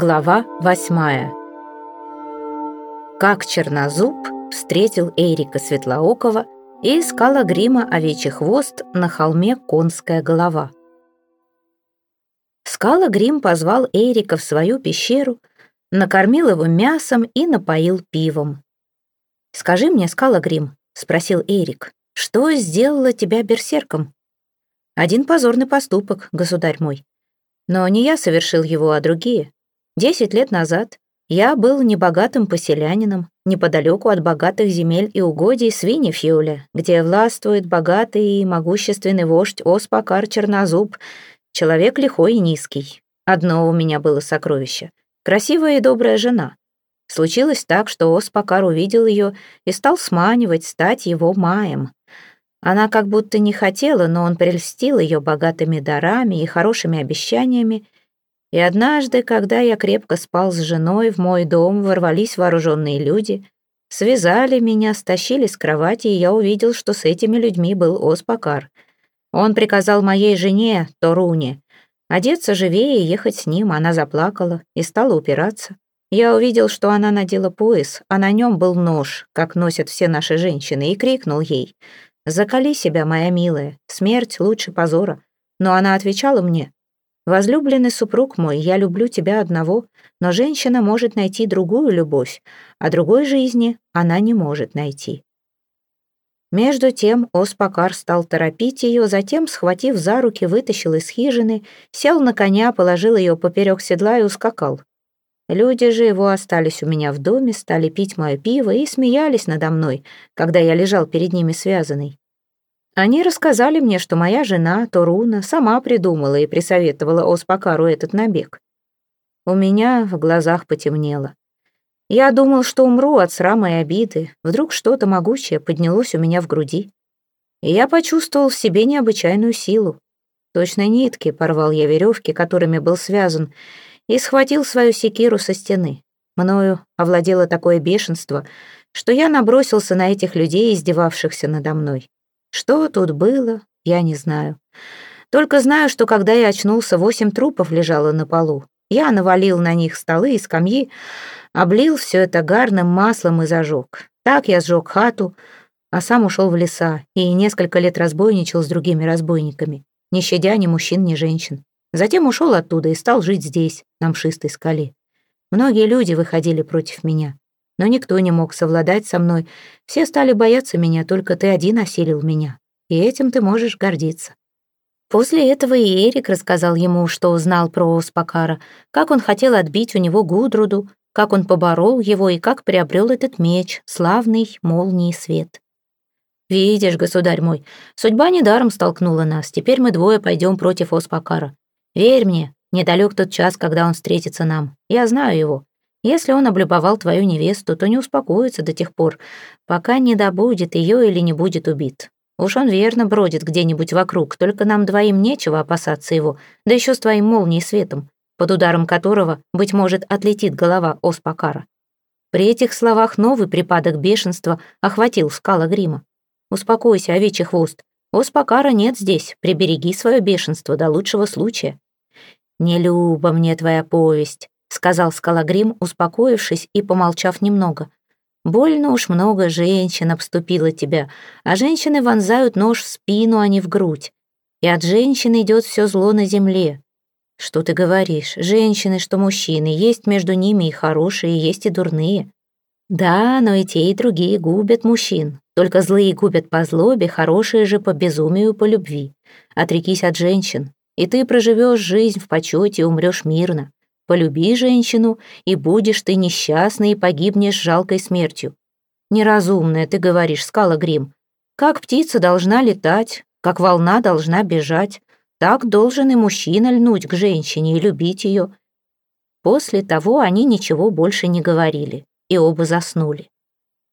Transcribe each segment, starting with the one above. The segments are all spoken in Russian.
Глава восьмая. Как Чернозуб встретил Эрика Светлоокова и искала грима овечий хвост на холме конская голова. Скала Грим позвал Эрика в свою пещеру, накормил его мясом и напоил пивом. «Скажи мне, Скала Грим», — спросил Эрик, — «что сделало тебя берсерком?» «Один позорный поступок, государь мой. Но не я совершил его, а другие. Десять лет назад я был небогатым поселянином, неподалеку от богатых земель и угодий Свинефьюля, где властвует богатый и могущественный вождь Оспакар Чернозуб, человек лихой и низкий. Одно у меня было сокровище — красивая и добрая жена. Случилось так, что Оспакар увидел ее и стал сманивать стать его маем. Она как будто не хотела, но он прельстил ее богатыми дарами и хорошими обещаниями, и однажды, когда я крепко спал с женой, в мой дом ворвались вооруженные люди, связали меня, стащили с кровати, и я увидел, что с этими людьми был Оспакар. Он приказал моей жене, Торуне, одеться живее и ехать с ним. Она заплакала и стала упираться. Я увидел, что она надела пояс, а на нем был нож, как носят все наши женщины, и крикнул ей «Закали себя, моя милая, смерть лучше позора». Но она отвечала мне Возлюбленный супруг мой, я люблю тебя одного, но женщина может найти другую любовь, а другой жизни она не может найти. Между тем Оспакар стал торопить ее, затем, схватив за руки, вытащил из хижины, сел на коня, положил ее поперек седла и ускакал. Люди же его остались у меня в доме, стали пить мое пиво и смеялись надо мной, когда я лежал перед ними связанный. Они рассказали мне, что моя жена, Торуна, сама придумала и присоветовала Оспакару этот набег. У меня в глазах потемнело. Я думал, что умру от срама и обиды. Вдруг что-то могучее поднялось у меня в груди. И я почувствовал в себе необычайную силу. Точно нитки порвал я веревки, которыми был связан, и схватил свою секиру со стены. Мною овладело такое бешенство, что я набросился на этих людей, издевавшихся надо мной. Что тут было, я не знаю. Только знаю, что когда я очнулся, восемь трупов лежало на полу. Я навалил на них столы и скамьи, облил все это гарным маслом и зажег. Так я сжег хату, а сам ушел в леса и несколько лет разбойничал с другими разбойниками, не щадя ни мужчин, ни женщин. Затем ушел оттуда и стал жить здесь, на мшистой скале. Многие люди выходили против меня но никто не мог совладать со мной. Все стали бояться меня, только ты один осилил меня. И этим ты можешь гордиться». После этого и Эрик рассказал ему, что узнал про Успакара, как он хотел отбить у него Гудруду, как он поборол его и как приобрел этот меч, славный молнии свет. «Видишь, государь мой, судьба недаром столкнула нас, теперь мы двое пойдем против Оспакара. Верь мне, недалек тот час, когда он встретится нам. Я знаю его. Если он облюбовал твою невесту, то не успокоится до тех пор, пока не добудет ее или не будет убит. Уж он верно бродит где-нибудь вокруг, только нам двоим нечего опасаться его, да еще с твоим молнией светом, под ударом которого, быть может, отлетит голова Оспакара. При этих словах новый припадок бешенства охватил скала грима. «Успокойся, овечий хвост. Оспакара нет здесь, прибереги свое бешенство до лучшего случая». «Не люба мне твоя повесть», — сказал Скалагрим, успокоившись и помолчав немного. «Больно уж много женщин обступило тебя, а женщины вонзают нож в спину, а не в грудь. И от женщин идет все зло на земле. Что ты говоришь? Женщины, что мужчины, есть между ними и хорошие, есть и дурные. Да, но и те, и другие губят мужчин. Только злые губят по злобе, хорошие же по безумию, по любви. Отрекись от женщин, и ты проживешь жизнь в почете и умрешь мирно. Полюби женщину, и будешь ты несчастный и погибнешь жалкой смертью. Неразумная, ты говоришь, скала Грим. Как птица должна летать, как волна должна бежать, так должен и мужчина льнуть к женщине и любить ее. После того они ничего больше не говорили, и оба заснули.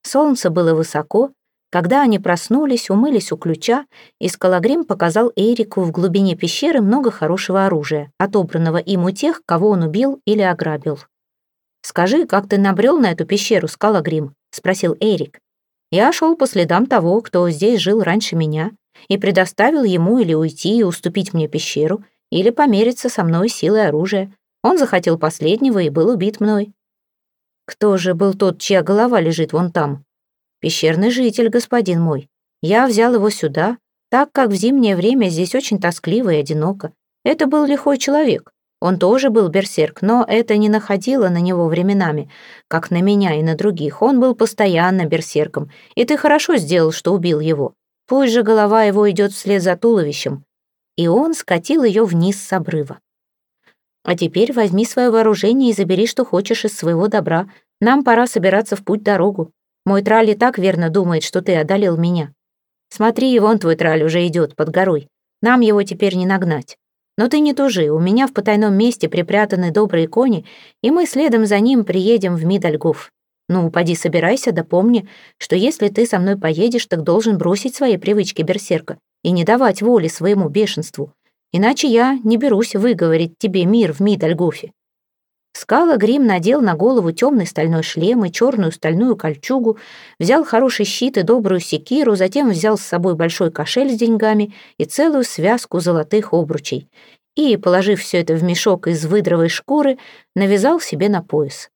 Солнце было высоко, когда они проснулись, умылись у ключа, и Скалагрим показал Эрику в глубине пещеры много хорошего оружия, отобранного им у тех, кого он убил или ограбил. «Скажи, как ты набрел на эту пещеру, Скалагрим?» — спросил Эрик. «Я шел по следам того, кто здесь жил раньше меня, и предоставил ему или уйти и уступить мне пещеру, или помериться со мной силой оружия. Он захотел последнего и был убит мной. Кто же был тот, чья голова лежит вон там? Пещерный житель, господин мой. Я взял его сюда, так как в зимнее время здесь очень тоскливо и одиноко. Это был лихой человек. Он тоже был берсерк, но это не находило на него временами, как на меня и на других. Он был постоянно берсерком, и ты хорошо сделал, что убил его. Пусть же голова его идет вслед за туловищем. И он скатил ее вниз с обрыва. А теперь возьми свое вооружение и забери, что хочешь из своего добра. Нам пора собираться в путь-дорогу. Мой траль так верно думает, что ты одолел меня. Смотри, вон твой траль уже идет под горой. Нам его теперь не нагнать. Но ты не тужи, у меня в потайном месте припрятаны добрые кони, и мы следом за ним приедем в Мидальгоф. Ну, поди собирайся, да помни, что если ты со мной поедешь, так должен бросить свои привычки берсерка и не давать воли своему бешенству. Иначе я не берусь выговорить тебе мир в Мидальгофе». Скала Грим надел на голову темный стальной шлем и черную стальную кольчугу, взял хороший щит и добрую секиру, затем взял с собой большой кошель с деньгами и целую связку золотых обручей. И, положив все это в мешок из выдровой шкуры, навязал себе на пояс.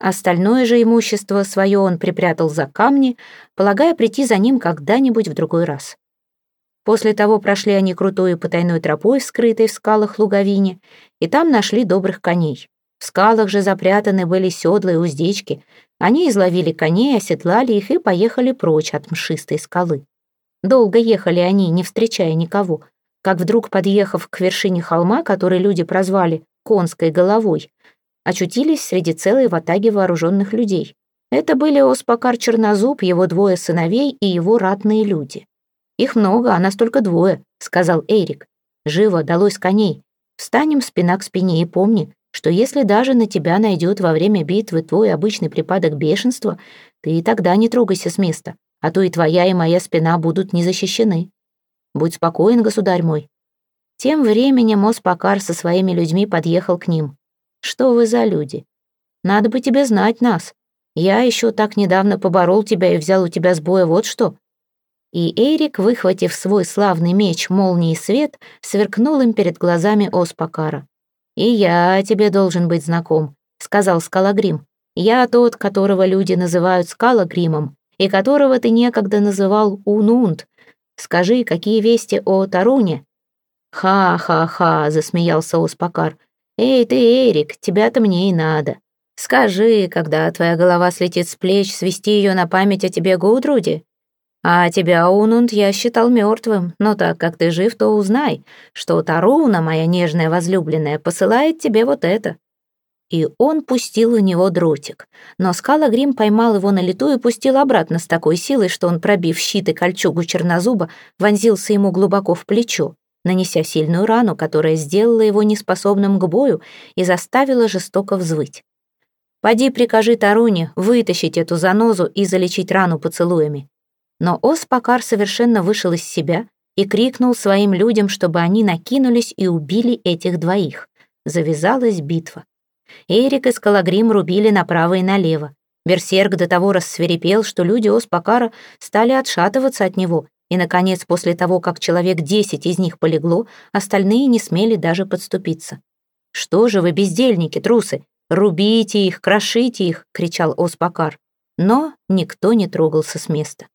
Остальное же имущество свое он припрятал за камни, полагая прийти за ним когда-нибудь в другой раз. После того прошли они крутой и потайной тропой, скрытой в скалах луговине, и там нашли добрых коней. В скалах же запрятаны были седла и уздечки. Они изловили коней, оседлали их и поехали прочь от мшистой скалы. Долго ехали они, не встречая никого, как вдруг, подъехав к вершине холма, который люди прозвали «конской головой», очутились среди целой ватаги вооруженных людей. Это были Оспакар Чернозуб, его двое сыновей и его ратные люди. «Их много, а нас только двое», — сказал Эрик. «Живо, далось коней. Встанем спина к спине и помни, что если даже на тебя найдет во время битвы твой обычный припадок бешенства, ты и тогда не трогайся с места, а то и твоя, и моя спина будут не защищены. Будь спокоен, государь мой». Тем временем Оспакар со своими людьми подъехал к ним. «Что вы за люди? Надо бы тебе знать нас. Я еще так недавно поборол тебя и взял у тебя с боя вот что. И Эрик, выхватив свой славный меч молнии свет, сверкнул им перед глазами Оспакара. «И я тебе должен быть знаком», — сказал Скалагрим. «Я тот, которого люди называют Скалагримом, и которого ты некогда называл Унунд. Скажи, какие вести о Таруне?» «Ха-ха-ха», — засмеялся Оспакар. «Эй ты, Эрик, тебя-то мне и надо. Скажи, когда твоя голова слетит с плеч, свести ее на память о тебе Гудруде? А тебя, Унунд, я считал мертвым, но так как ты жив, то узнай, что Таруна, моя нежная возлюбленная, посылает тебе вот это». И он пустил у него дротик. Но Скалагрим поймал его на лету и пустил обратно с такой силой, что он, пробив щит и кольчугу чернозуба, вонзился ему глубоко в плечо, нанеся сильную рану, которая сделала его неспособным к бою и заставила жестоко взвыть. «Поди прикажи Таруне вытащить эту занозу и залечить рану поцелуями. Но Оспакар совершенно вышел из себя и крикнул своим людям, чтобы они накинулись и убили этих двоих. Завязалась битва. Эрик и Скалагрим рубили направо и налево. Берсерк до того рассверепел, что люди Оспакара стали отшатываться от него, и, наконец, после того, как человек десять из них полегло, остальные не смели даже подступиться. «Что же вы, бездельники, трусы? Рубите их, крошите их!» — кричал Оспакар. Но никто не трогался с места.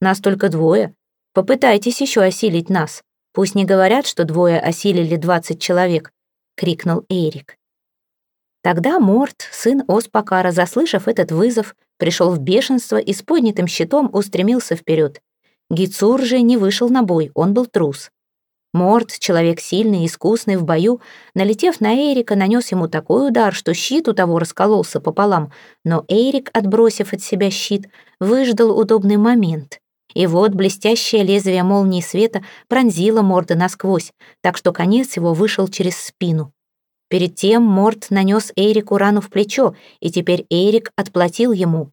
Нас только двое. Попытайтесь еще осилить нас. Пусть не говорят, что двое осилили двадцать человек», — крикнул Эрик. Тогда Морт, сын Оспакара, заслышав этот вызов, пришел в бешенство и с поднятым щитом устремился вперед. Гицур же не вышел на бой, он был трус. Морт, человек сильный и искусный в бою, налетев на Эрика, нанес ему такой удар, что щит у того раскололся пополам, но Эрик, отбросив от себя щит, выждал удобный момент и вот блестящее лезвие молнии света пронзило Морда насквозь, так что конец его вышел через спину. Перед тем Морд нанес Эрику рану в плечо, и теперь Эрик отплатил ему.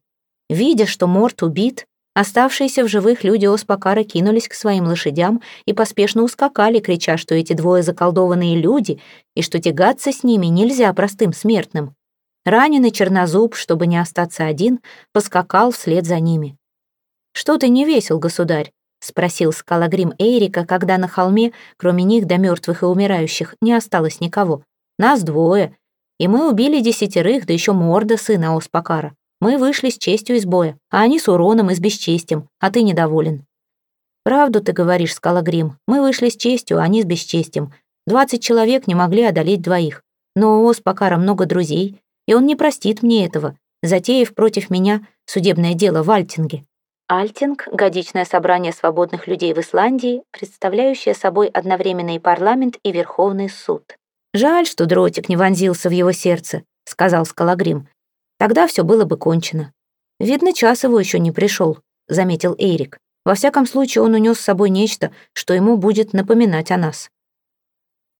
Видя, что Морд убит, оставшиеся в живых люди Оспакара кинулись к своим лошадям и поспешно ускакали, крича, что эти двое заколдованные люди и что тягаться с ними нельзя простым смертным. Раненый чернозуб, чтобы не остаться один, поскакал вслед за ними. «Что ты не весел, государь?» — спросил скалагрим Эрика, когда на холме, кроме них до мертвых и умирающих, не осталось никого. «Нас двое, И мы убили десятерых, да еще морда сына Оспакара. Мы вышли с честью из боя, а они с уроном и с бесчестием, а ты недоволен». «Правду ты говоришь, Скалагрим. Мы вышли с честью, а они с бесчестием. Двадцать человек не могли одолеть двоих. Но у Оспакара много друзей, и он не простит мне этого, затеяв против меня судебное дело в Альтинге». Альтинг — годичное собрание свободных людей в Исландии, представляющее собой одновременно и парламент, и Верховный суд. «Жаль, что дротик не вонзился в его сердце», — сказал Скалагрим. «Тогда все было бы кончено». «Видно, час его еще не пришел», — заметил Эрик. «Во всяком случае, он унес с собой нечто, что ему будет напоминать о нас».